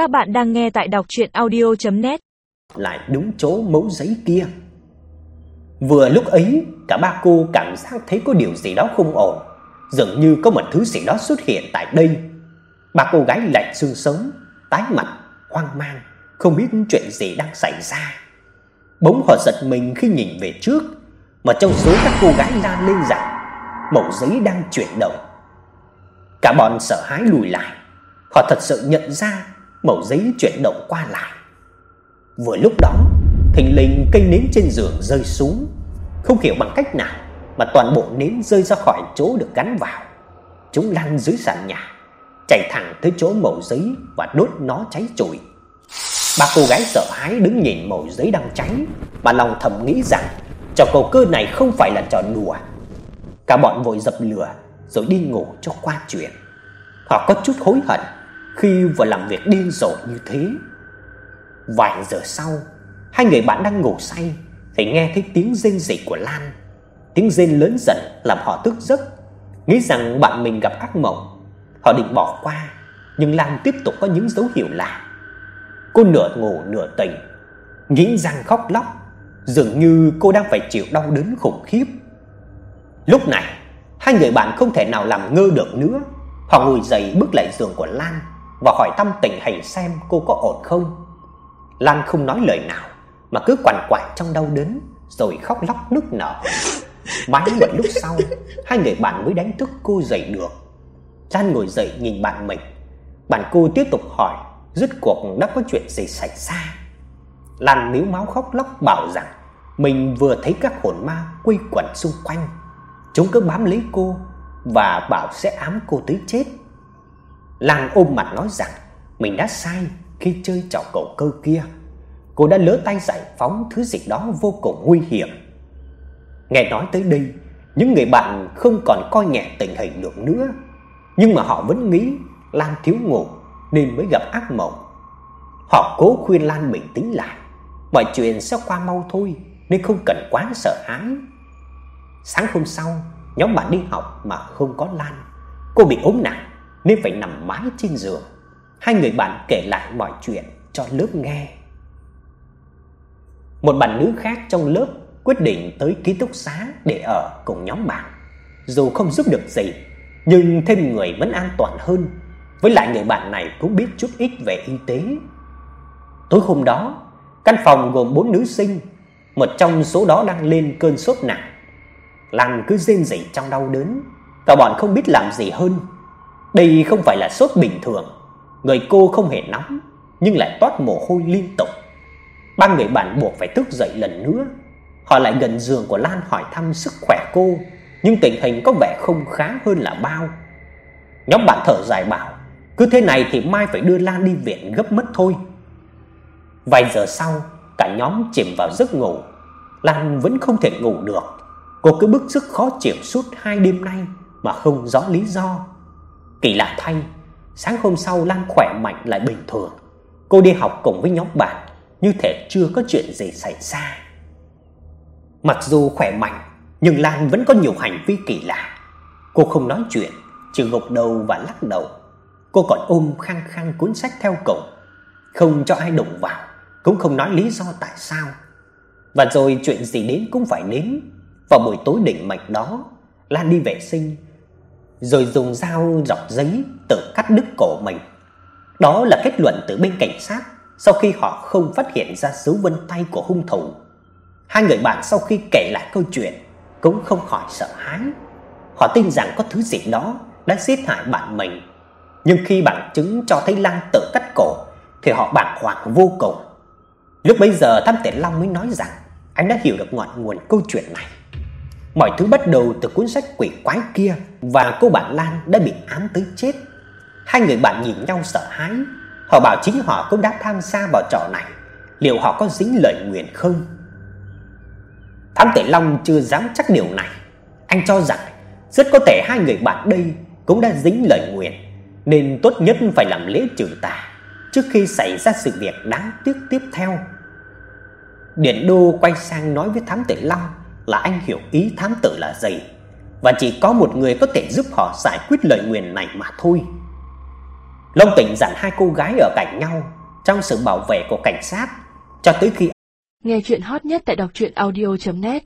Các bạn đang nghe tại đọc audio net Lại đúng chỗ mấu giấy kia. Vừa lúc ấy, cả ba cô cảm giác thấy có điều gì đó không ổn, dường như có một thứ gì đó xuất hiện tại đây. Ba cô gái lạnh xương sống, tái mặt, hoang mang, không biết chuyện gì đang xảy ra. Bỗng họ giật mình khi nhìn về trước, mà trong số các cô gái la lên rằng mẩu giấy đang chuyển động. Cả bọn sợ hãi lùi lại, họ thật sự nhận ra mẩu giấy chuyển động qua lại. Vừa lúc đó, thình lình cây nến trên giường rơi xuống, không hiểu bằng cách nào mà toàn bộ nến rơi ra khỏi chỗ được gắn vào. Chúng lăn dưới sàn nhà, chạy thẳng tới chỗ mẩu giấy và đốt nó cháy trụi. Ba cô gái sợ hãi đứng nhìn mẩu giấy đang cháy, mà lòng thầm nghĩ rằng trò cầu cơ này không phải là trò đùa. Cả bọn vội dập lửa rồi đi ngủ cho qua chuyện. Họ có chút hối hận khi vừa làm việc điên rồ như thế. Vài giờ sau, hai người bạn đang ngủ say thì nghe thấy tiếng rên rỉ của Lan. Tiếng rên lớn dần làm họ thức giấc, nghĩ rằng bạn mình gặp ác mộng. Họ định bỏ qua, nhưng Lan tiếp tục có những dấu hiệu lạ. Cô nửa ngủ nửa tỉnh, nghĩ rằng khóc lóc, dường như cô đang phải chịu đau đớn khủng khiếp. Lúc này, hai người bạn không thể nào làm ngơ được nữa. Họ ngồi dậy bước lại giường của Lan và hỏi thăm tình hình xem cô có ổn không. Lan không nói lời nào mà cứ quằn quại trong đau đớn rồi khóc lóc nức nở. Mãi một lúc sau, hai người bạn mới đánh thức cô dậy được. Lan ngồi dậy nhìn bạn mình. Bạn cô tiếp tục hỏi rốt cuộc đã có chuyện gì xảy ra. Lan níu máu khóc lóc bảo rằng mình vừa thấy các hồn ma quây quẩn xung quanh. Chúng cứ bám lấy cô và bảo sẽ ám cô tới chết. Lan ôm mặt nói rằng mình đã sai khi chơi trò cầu cơ kia. Cô đã lỡ tay giải phóng thứ gì đó vô cùng nguy hiểm. Nghe nói tới đây, những người bạn không còn coi nhẹ tình hình được nữa, nhưng mà họ vẫn nghĩ Lan thiếu ngủ nên mới gặp ác mộng. Họ cố khuyên Lan bình tĩnh lại, mọi chuyện sẽ qua mau thôi nên không cần quá sợ hãi. Sáng hôm sau, nhóm bạn đi học mà không có Lan. Cô bị ốm nặng nên phải nằm mãi trên giường. Hai người bạn kể lại mọi chuyện cho lớp nghe. Một bạn nữ khác trong lớp quyết định tới ký túc xá để ở cùng nhóm bạn. Dù không giúp được gì, nhưng thêm người vẫn an toàn hơn. Với lại người bạn này cũng biết chút ít về y tế. Tối hôm đó, căn phòng gồm bốn nữ sinh, một trong số đó đang lên cơn sốt nặng. Lan cứ rên rỉ trong đau đớn, cả bọn không biết làm gì hơn. Đây không phải là sốt bình thường, người cô không hề nóng nhưng lại toát mồ hôi liên tục. Ba người bạn buộc phải thức dậy lần nữa. Họ lại gần giường của Lan hỏi thăm sức khỏe cô, nhưng tình hình có vẻ không khá hơn là bao. Nhóm bạn thở dài bảo, cứ thế này thì mai phải đưa Lan đi viện gấp mất thôi. Vài giờ sau, cả nhóm chìm vào giấc ngủ. Lan vẫn không thể ngủ được. Cô cứ bức sức khó chịu suốt hai đêm nay mà không rõ lý do. Kỳ lạ thay, sáng hôm sau Lan khỏe mạnh lại bình thường. Cô đi học cùng với nhóm bạn, như thể chưa có chuyện gì xảy ra. Mặc dù khỏe mạnh, nhưng Lan vẫn có nhiều hành vi kỳ lạ. Cô không nói chuyện, chỉ gục đầu và lắc đầu. Cô còn ôm khăng khăng cuốn sách theo cổng, không cho ai đụng vào, cũng không nói lý do tại sao. Và rồi chuyện gì đến cũng phải đến. Vào buổi tối định mệnh đó, Lan đi vệ sinh, rồi dùng dao dọc giấy tự cắt đứt cổ mình. Đó là kết luận từ bên cảnh sát sau khi họ không phát hiện ra dấu vân tay của hung thủ. Hai người bạn sau khi kể lại câu chuyện cũng không khỏi sợ hãi. Họ tin rằng có thứ gì đó đã giết hại bạn mình. Nhưng khi bằng chứng cho thấy Lăng tự cắt cổ thì họ bàng hoàng vô cùng. Lúc bấy giờ Thám Tử Long mới nói rằng anh đã hiểu được ngọn nguồn câu chuyện này. Mọi thứ bắt đầu từ cuốn sách quỷ quái kia và cô bạn Lan đã bị ám tới chết. Hai người bạn nhìn nhau sợ hãi, họ bảo chính họ cũng đã tham gia vào trò này, liệu họ có dính lời nguyền không? Thám tử Long chưa dám chắc điều này, anh cho rằng rất có thể hai người bạn đây cũng đã dính lời nguyền, nên tốt nhất phải làm lễ trừ tà trước khi xảy ra sự việc đáng tiếc tiếp theo. Điền Đô quay sang nói với thám tử Long là anh hiểu ý thám tử là gì và chỉ có một người có thể giúp họ giải quyết lời nguyền này mà thôi. Long Tỉnh dặn hai cô gái ở cạnh nhau, trong sự bảo vệ của cảnh sát, cho tới khi Nghe chuyện hot nhất tại đọc truyện audio net